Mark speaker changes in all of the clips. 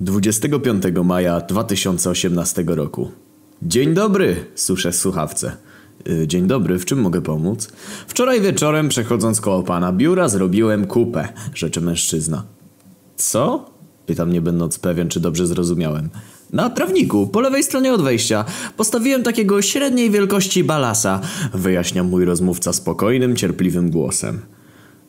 Speaker 1: 25 maja 2018 roku. Dzień dobry, suszę słuchawce. Y, Dzień dobry, w czym mogę pomóc? Wczoraj wieczorem, przechodząc koło pana biura, zrobiłem kupę, rzeczy mężczyzna. Co? Pytam, nie będąc pewien, czy dobrze zrozumiałem. Na trawniku, po lewej stronie od wejścia. Postawiłem takiego średniej wielkości balasa, wyjaśnia mój rozmówca spokojnym, cierpliwym głosem.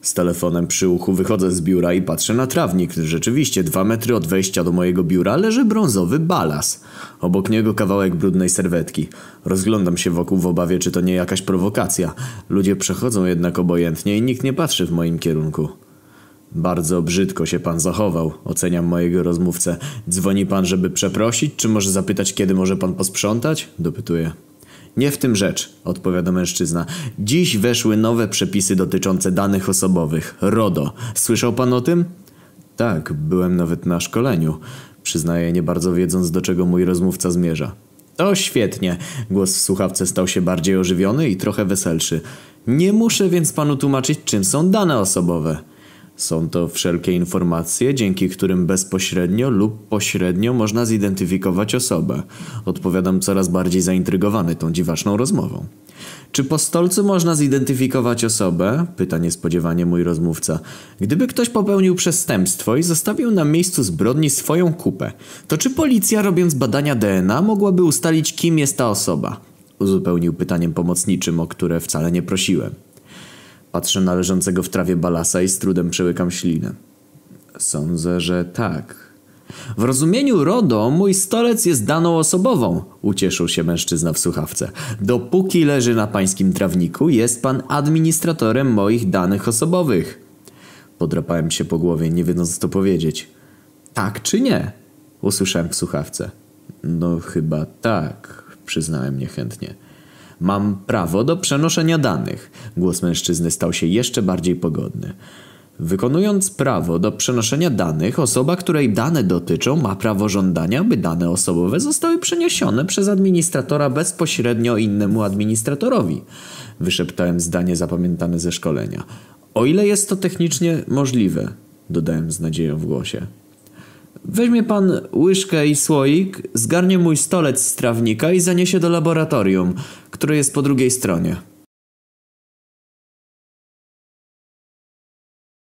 Speaker 1: Z telefonem przy uchu wychodzę z biura i patrzę na trawnik. Rzeczywiście, dwa metry od wejścia do mojego biura leży brązowy balas. Obok niego kawałek brudnej serwetki. Rozglądam się wokół w obawie, czy to nie jakaś prowokacja. Ludzie przechodzą jednak obojętnie i nikt nie patrzy w moim kierunku. Bardzo brzydko się pan zachował, oceniam mojego rozmówcę. Dzwoni pan, żeby przeprosić, czy może zapytać, kiedy może pan posprzątać? Dopytuję. Nie w tym rzecz, odpowiada mężczyzna. Dziś weszły nowe przepisy dotyczące danych osobowych. RODO. Słyszał pan o tym? Tak, byłem nawet na szkoleniu. Przyznaję, nie bardzo wiedząc, do czego mój rozmówca zmierza. To świetnie. Głos w słuchawce stał się bardziej ożywiony i trochę weselszy. Nie muszę więc panu tłumaczyć, czym są dane osobowe. Są to wszelkie informacje, dzięki którym bezpośrednio lub pośrednio można zidentyfikować osobę. Odpowiadam coraz bardziej zaintrygowany tą dziwaczną rozmową. Czy po stolcu można zidentyfikować osobę? Pyta niespodziewanie mój rozmówca. Gdyby ktoś popełnił przestępstwo i zostawił na miejscu zbrodni swoją kupę, to czy policja robiąc badania DNA mogłaby ustalić kim jest ta osoba? Uzupełnił pytaniem pomocniczym, o które wcale nie prosiłem. Patrzę na leżącego w trawie balasa i z trudem przełykam ślinę. Sądzę, że tak. W rozumieniu RODO mój stolec jest daną osobową, ucieszył się mężczyzna w słuchawce. Dopóki leży na pańskim trawniku, jest pan administratorem moich danych osobowych. Podrapałem się po głowie, nie wiedząc co powiedzieć. Tak czy nie? Usłyszałem w słuchawce. No chyba tak, przyznałem niechętnie. Mam prawo do przenoszenia danych. Głos mężczyzny stał się jeszcze bardziej pogodny. Wykonując prawo do przenoszenia danych, osoba, której dane dotyczą, ma prawo żądania, by dane osobowe zostały przeniesione przez administratora bezpośrednio innemu administratorowi. Wyszeptałem zdanie zapamiętane ze szkolenia. O ile jest to technicznie możliwe, dodałem z nadzieją w głosie. Weźmie pan łyżkę i słoik, zgarnie mój stolec z trawnika i zaniesie do laboratorium, które jest po drugiej stronie.